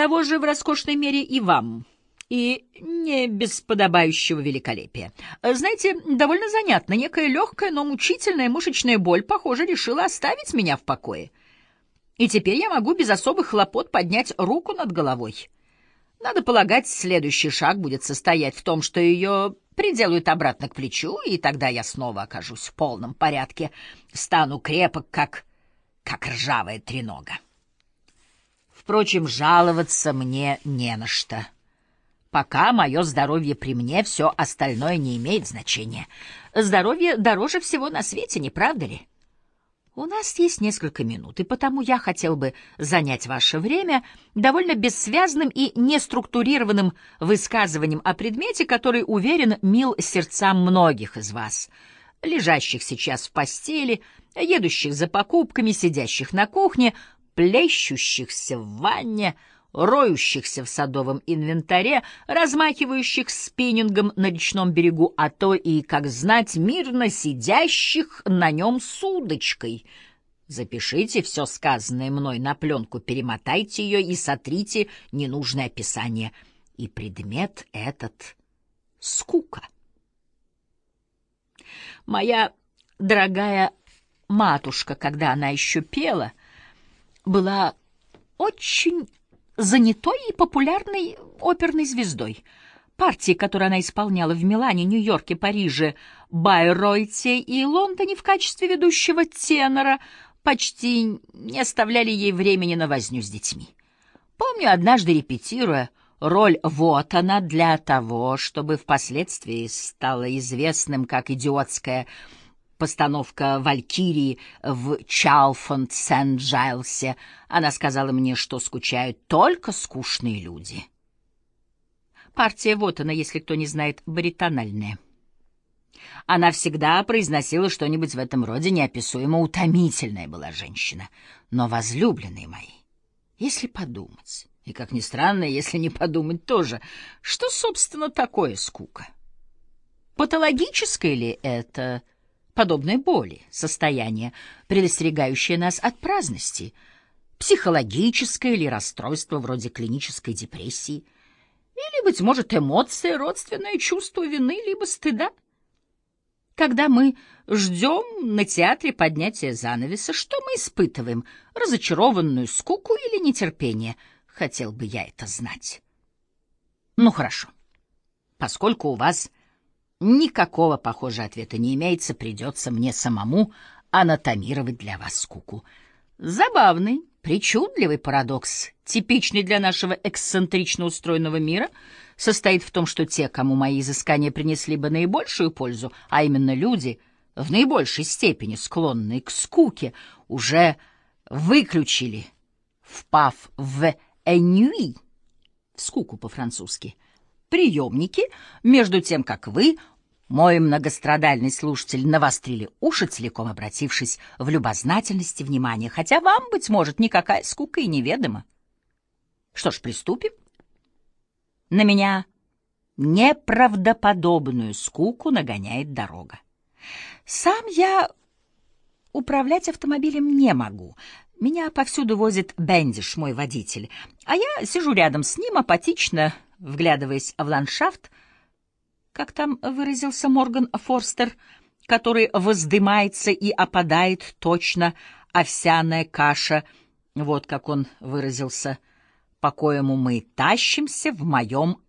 Того же в роскошной мере и вам, и не без подобающего великолепия. Знаете, довольно занятно, некая легкая, но мучительная мышечная боль, похоже, решила оставить меня в покое. И теперь я могу без особых хлопот поднять руку над головой. Надо полагать, следующий шаг будет состоять в том, что ее приделают обратно к плечу, и тогда я снова окажусь в полном порядке, стану крепок, как, как ржавая тренога. Впрочем, жаловаться мне не на что. Пока мое здоровье при мне, все остальное не имеет значения. Здоровье дороже всего на свете, не правда ли? У нас есть несколько минут, и потому я хотел бы занять ваше время довольно бессвязным и неструктурированным высказыванием о предмете, который, уверен, мил сердцам многих из вас, лежащих сейчас в постели, едущих за покупками, сидящих на кухне, плещущихся в ванне, роющихся в садовом инвентаре, размахивающих спиннингом на речном берегу, а то и, как знать, мирно сидящих на нем с удочкой. Запишите все сказанное мной на пленку, перемотайте ее и сотрите ненужное описание. И предмет этот — скука. Моя дорогая матушка, когда она еще пела — была очень занятой и популярной оперной звездой. Партии, которые она исполняла в Милане, Нью-Йорке, Париже, Байройте и Лондоне в качестве ведущего тенора, почти не оставляли ей времени на возню с детьми. Помню, однажды репетируя, роль вот она для того, чтобы впоследствии стала известным как идиотская постановка «Валькирии» в Чалфонд-Сент-Джайлсе. Она сказала мне, что скучают только скучные люди. Партия вот она, если кто не знает, баритональная. Она всегда произносила что-нибудь в этом роде, неописуемо утомительная была женщина. Но возлюбленные мои, если подумать, и, как ни странно, если не подумать тоже, что, собственно, такое скука? Патологическое ли это подобной боли, состояние, предостерегающее нас от праздности, психологическое или расстройство вроде клинической депрессии, или, быть может, эмоция, родственное чувство вины, либо стыда. Когда мы ждем на театре поднятия занавеса, что мы испытываем? Разочарованную скуку или нетерпение? Хотел бы я это знать. Ну, хорошо. Поскольку у вас Никакого, похоже, ответа не имеется, придется мне самому анатомировать для вас скуку. Забавный, причудливый парадокс, типичный для нашего эксцентрично устроенного мира, состоит в том, что те, кому мои изыскания принесли бы наибольшую пользу, а именно люди, в наибольшей степени склонные к скуке, уже выключили, впав в «энюи», скуку по-французски, приемники, между тем, как вы мой многострадальный слушатель навострили уши, целиком обратившись в любознательность и внимание, хотя вам, быть может, никакая скука и неведома. Что ж, приступим. На меня неправдоподобную скуку нагоняет дорога. Сам я управлять автомобилем не могу. Меня повсюду возит Бендиш, мой водитель, а я сижу рядом с ним, апатично вглядываясь в ландшафт, как там выразился Морган Форстер, который воздымается и опадает точно овсяная каша, вот как он выразился, по коему мы тащимся в моем